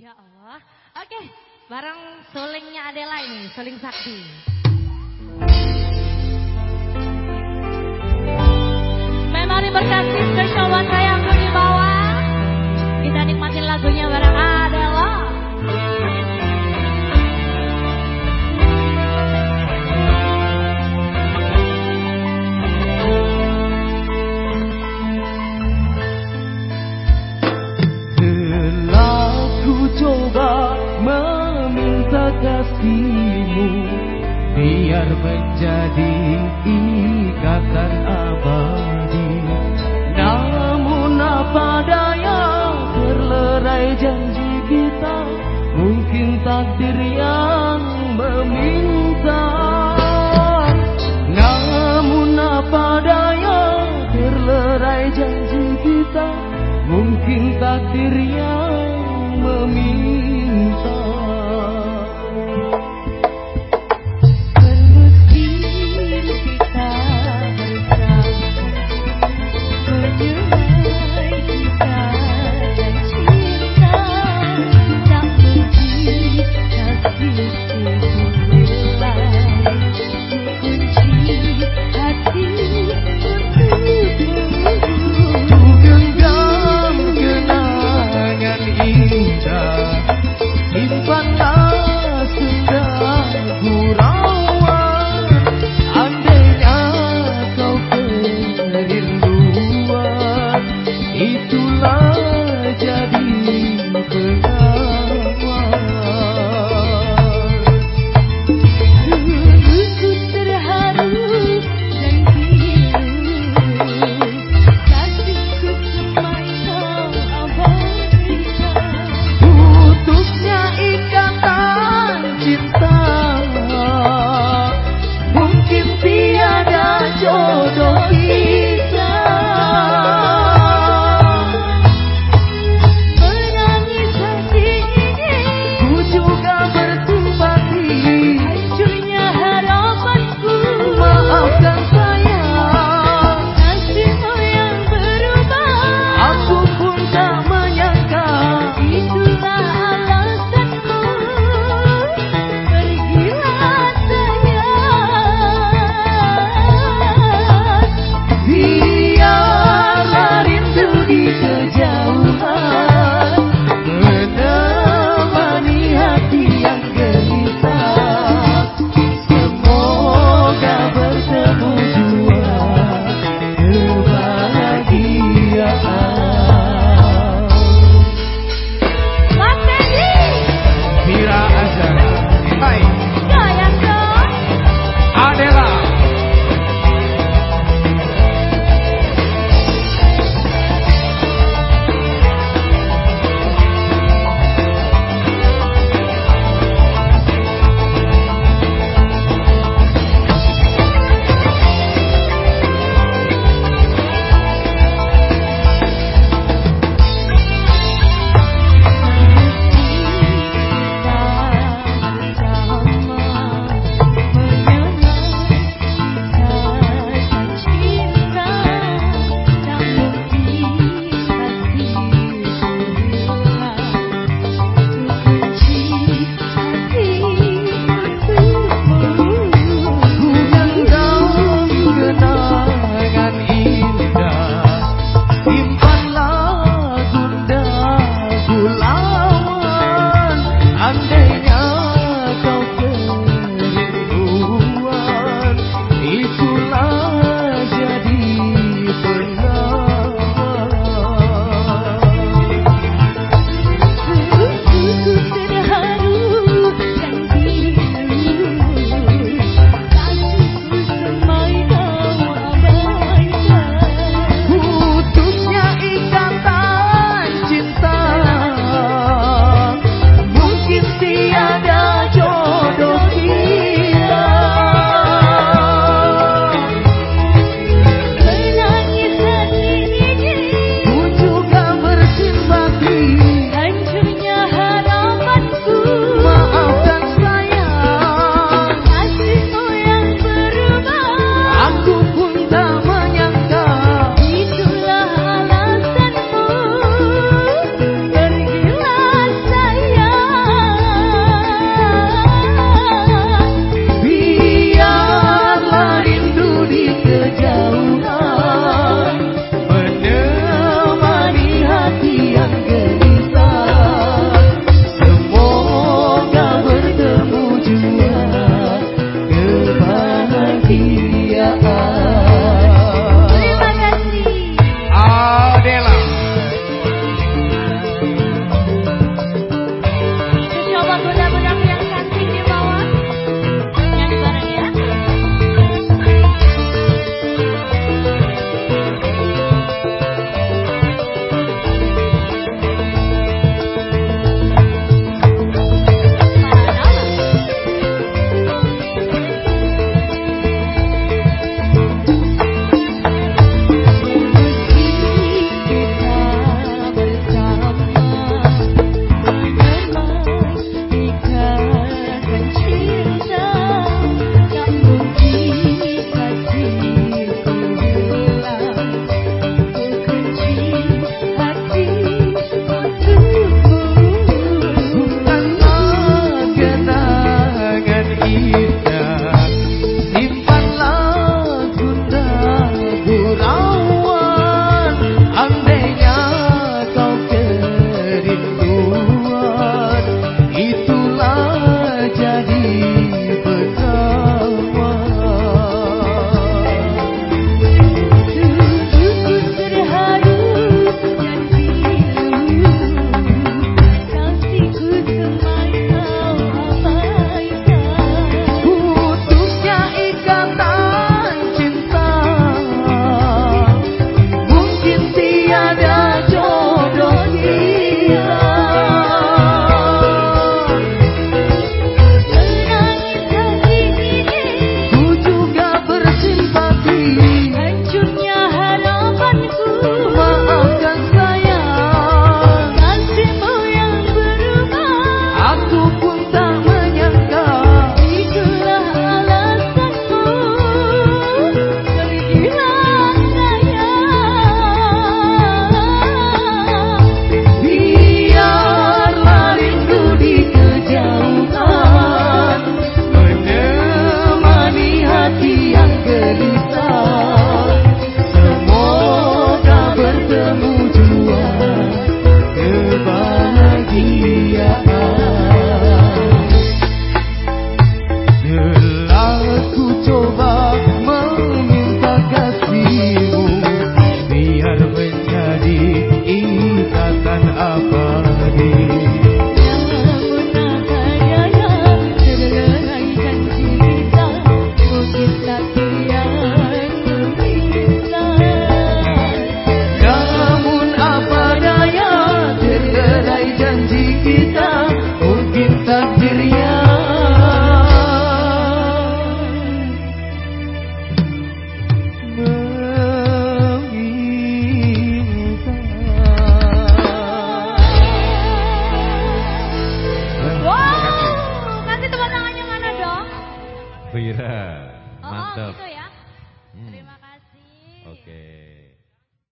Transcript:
Ya Allah. Oke, bareng sulingnya Adela ini, suling sakti. Memori berkasih spesial buat saya di bawah. Kita nikmatin lagunya bareng kasihmu biar menjadi ikatan abadi. Namun apa daya terlerai janji kita mungkin takdir yang